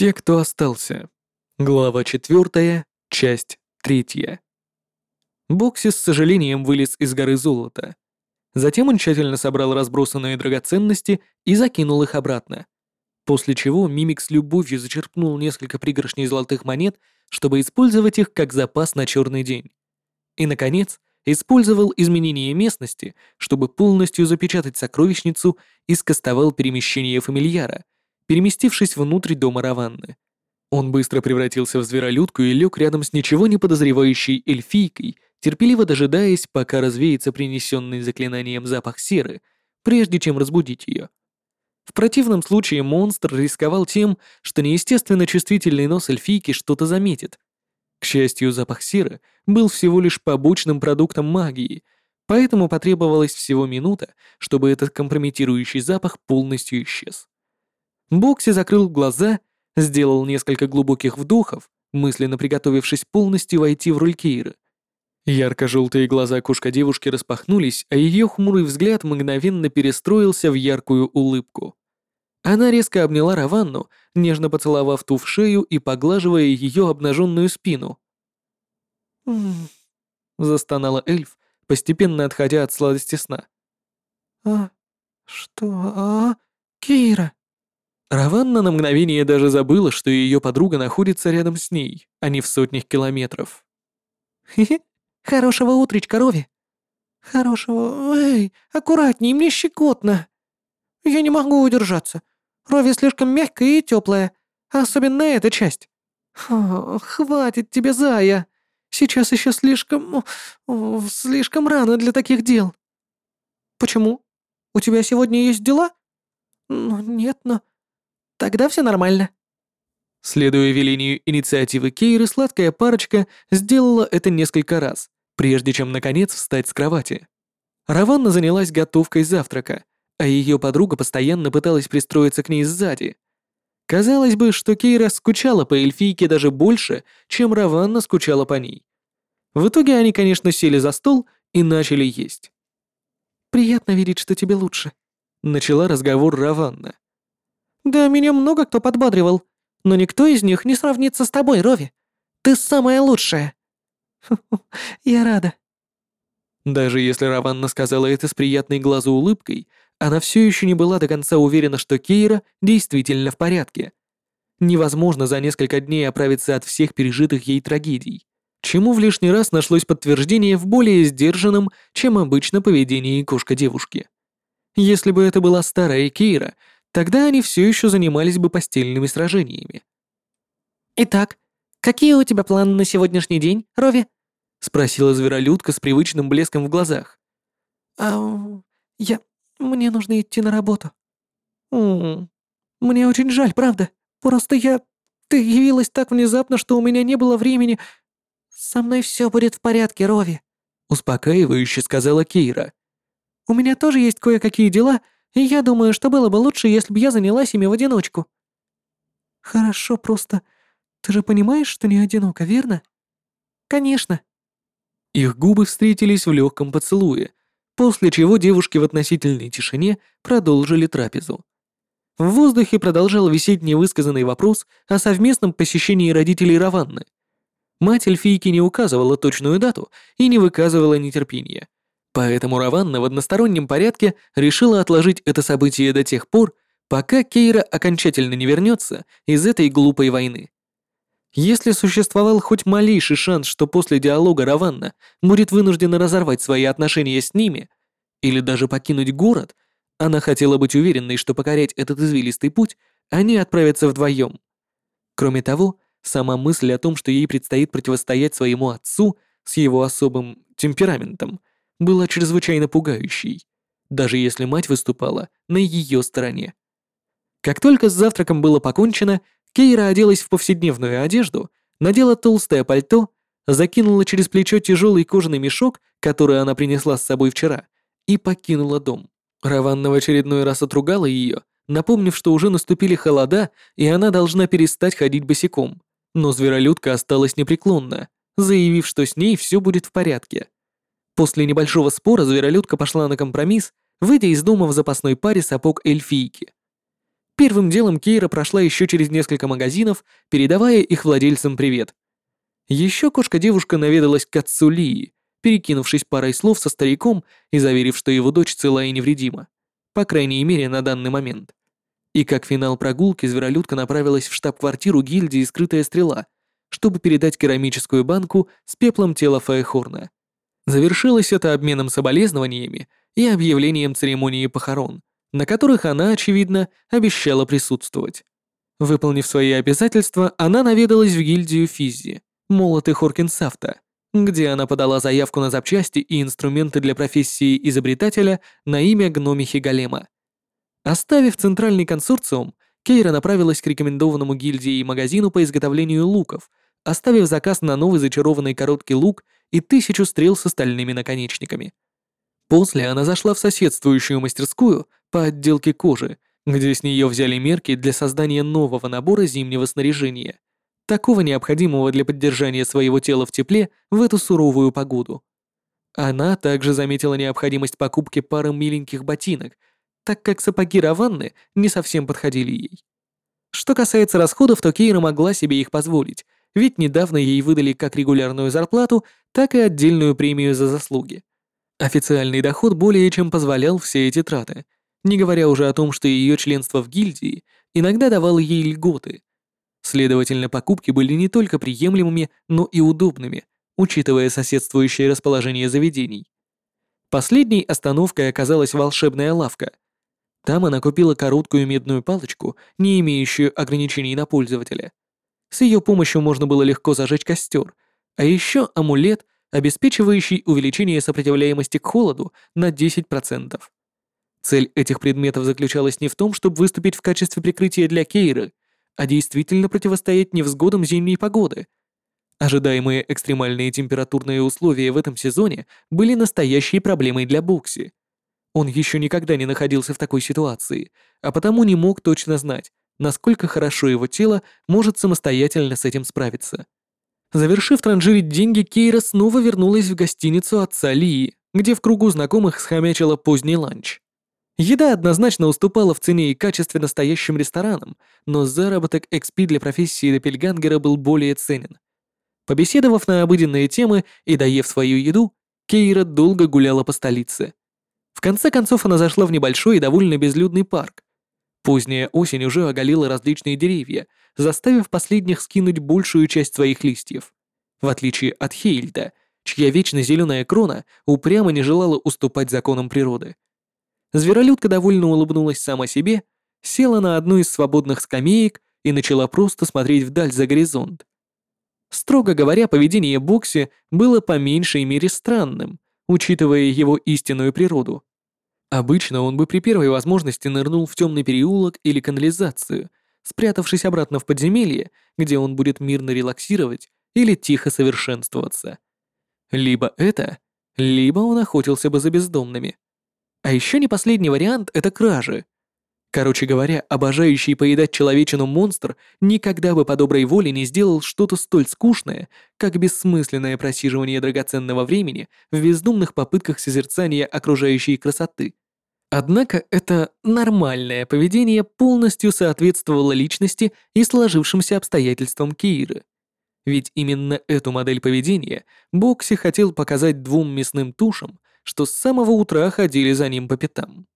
Те, кто остался. Глава четвертая, часть третья. Бокси с сожалением вылез из горы золота. Затем он тщательно собрал разбросанные драгоценности и закинул их обратно. После чего Мимик с любовью зачерпнул несколько пригоршней золотых монет, чтобы использовать их как запас на черный день. И, наконец, использовал изменение местности, чтобы полностью запечатать сокровищницу и скостовал перемещение фамильяра, переместившись внутрь дома Раванны. Он быстро превратился в зверолюдку и лег рядом с ничего не подозревающей эльфийкой, терпеливо дожидаясь, пока развеется принесенный заклинанием запах серы, прежде чем разбудить ее. В противном случае монстр рисковал тем, что неестественно чувствительный нос эльфийки что-то заметит. К счастью, запах серы был всего лишь побочным продуктом магии, поэтому потребовалась всего минута, чтобы этот компрометирующий запах полностью исчез. Бокси закрыл глаза, сделал несколько глубоких вдохов, мысленно приготовившись полностью войти в роль Кейры. Ярко-желтые глаза кошка-девушки распахнулись, а ее хмурый взгляд мгновенно перестроился в яркую улыбку. Она резко обняла Раванну, нежно поцеловав ту в шею и поглаживая ее обнаженную спину. «М-м-м», застонала эльф, постепенно отходя от сладости сна. «А, что, а, Кейра?» Раванна на мгновение даже забыла, что ее подруга находится рядом с ней, а не в сотнях километров. «Хе-хе, Хорошего утречка, Рови. Хорошего... Эй, аккуратней, мне щекотно. Я не могу удержаться. Рови слишком мягкая и теплая, особенно эта часть. О, хватит тебе, зая. Сейчас еще слишком... слишком рано для таких дел. Почему? У тебя сегодня есть дела? Ну, нет, но... Тогда все нормально. Следуя велению инициативы Кейры, сладкая парочка сделала это несколько раз, прежде чем, наконец, встать с кровати. Раванна занялась готовкой завтрака, а ее подруга постоянно пыталась пристроиться к ней сзади. Казалось бы, что Кейра скучала по эльфийке даже больше, чем Раванна скучала по ней. В итоге они, конечно, сели за стол и начали есть. «Приятно видеть, что тебе лучше», — начала разговор Раванна. «Да, меня много кто подбадривал, но никто из них не сравнится с тобой, Рови. Ты самая лучшая». я рада». Даже если Раванна сказала это с приятной глазу улыбкой, она все еще не была до конца уверена, что Кейра действительно в порядке. Невозможно за несколько дней оправиться от всех пережитых ей трагедий, чему в лишний раз нашлось подтверждение в более сдержанном, чем обычно поведении кошка-девушки. Если бы это была старая Кейра, тогда они все еще занимались бы постельными сражениями. «Итак, «Какие у тебя планы на сегодняшний день, Рови?» — спросила зверолюдка с привычным блеском в глазах. «А, я... Мне нужно идти на работу». «М мне очень жаль, правда. Просто я... Ты явилась так внезапно, что у меня не было времени...» «Со мной все будет в порядке, Рови», — успокаивающе сказала Кейра. «У меня тоже есть кое-какие дела, и я думаю, что было бы лучше, если бы я занялась ими в одиночку». «Хорошо, просто ты же понимаешь, что не одинока, верно? Конечно. Их губы встретились в легком поцелуе, после чего девушки в относительной тишине продолжили трапезу. В воздухе продолжал висеть невысказанный вопрос о совместном посещении родителей Раванны. Мать эльфийки не указывала точную дату и не выказывала нетерпения. Поэтому Раванна в одностороннем порядке решила отложить это событие до тех пор, пока Кейра окончательно не вернется из этой глупой войны. Если существовал хоть малейший шанс, что после диалога Раванна будет вынуждена разорвать свои отношения с ними или даже покинуть город, она хотела быть уверенной, что покорять этот извилистый путь они отправятся вдвоем. Кроме того, сама мысль о том, что ей предстоит противостоять своему отцу с его особым темпераментом, была чрезвычайно пугающей, даже если мать выступала на ее стороне. Как только с завтраком было покончено, Кейра оделась в повседневную одежду, надела толстое пальто, закинула через плечо тяжелый кожаный мешок, который она принесла с собой вчера, и покинула дом. Раванна в очередной раз отругала ее, напомнив, что уже наступили холода, и она должна перестать ходить босиком. Но зверолюдка осталась непреклонна, заявив, что с ней все будет в порядке. После небольшого спора зверолюдка пошла на компромисс, выйдя из дома в запасной паре сапог эльфийки. Первым делом Кейра прошла еще через несколько магазинов, передавая их владельцам привет. Еще кошка-девушка наведалась к отцу Лии, перекинувшись парой слов со стариком и заверив, что его дочь цела и невредима. По крайней мере, на данный момент. И как финал прогулки, зверолюдка направилась в штаб-квартиру гильдии «Скрытая стрела», чтобы передать керамическую банку с пеплом тела Фаехорна. Завершилось это обменом соболезнованиями и объявлением церемонии похорон, на которых она, очевидно, обещала присутствовать. Выполнив свои обязательства, она наведалась в гильдию Физи, молоты Хоркинсафта, где она подала заявку на запчасти и инструменты для профессии изобретателя на имя гномихи Голема. Оставив центральный консорциум, Кейра направилась к рекомендованному гильдии и магазину по изготовлению луков, оставив заказ на новый зачарованный короткий лук и тысячу стрел с остальными наконечниками. После она зашла в соседствующую мастерскую по отделке кожи, где с нее взяли мерки для создания нового набора зимнего снаряжения, такого необходимого для поддержания своего тела в тепле в эту суровую погоду. Она также заметила необходимость покупки пары миленьких ботинок, так как сапоги Раванны не совсем подходили ей. Что касается расходов, то Кейра могла себе их позволить, ведь недавно ей выдали как регулярную зарплату, так и отдельную премию за заслуги. Официальный доход более чем позволял все эти траты, не говоря уже о том, что ее членство в гильдии иногда давало ей льготы. Следовательно, покупки были не только приемлемыми, но и удобными, учитывая соседствующее расположение заведений. Последней остановкой оказалась волшебная лавка. Там она купила короткую медную палочку, не имеющую ограничений на пользователя. С ее помощью можно было легко зажечь костер, а еще амулет, обеспечивающий увеличение сопротивляемости к холоду на 10%. Цель этих предметов заключалась не в том, чтобы выступить в качестве прикрытия для Кейры, а действительно противостоять невзгодам зимней погоды. Ожидаемые экстремальные температурные условия в этом сезоне были настоящей проблемой для Бокси. Он еще никогда не находился в такой ситуации, а потому не мог точно знать, насколько хорошо его тело может самостоятельно с этим справиться. Завершив транжирить деньги, Кейра снова вернулась в гостиницу отца Лии, где в кругу знакомых схомячила поздний ланч. Еда однозначно уступала в цене и качестве настоящим ресторанам, но заработок XP для профессии Доппельгангера был более ценен. Побеседовав на обыденные темы и доев свою еду, Кейра долго гуляла по столице. В конце концов она зашла в небольшой и довольно безлюдный парк, Поздняя осень уже оголила различные деревья, заставив последних скинуть большую часть своих листьев. В отличие от Хейльда, чья вечно зеленая крона упрямо не желала уступать законам природы. Зверолюдка довольно улыбнулась сама себе, села на одну из свободных скамеек и начала просто смотреть вдаль за горизонт. Строго говоря, поведение Бокси было по меньшей мере странным, учитывая его истинную природу. Обычно он бы при первой возможности нырнул в темный переулок или канализацию, спрятавшись обратно в подземелье, где он будет мирно релаксировать или тихо совершенствоваться. Либо это, либо он охотился бы за бездомными. А еще не последний вариант — это кражи. Короче говоря, обожающий поедать человечину монстр никогда бы по доброй воле не сделал что-то столь скучное, как бессмысленное просиживание драгоценного времени в бездумных попытках созерцания окружающей красоты. Однако это нормальное поведение полностью соответствовало личности и сложившимся обстоятельствам Кииры. Ведь именно эту модель поведения Бокси хотел показать двум мясным тушам, что с самого утра ходили за ним по пятам.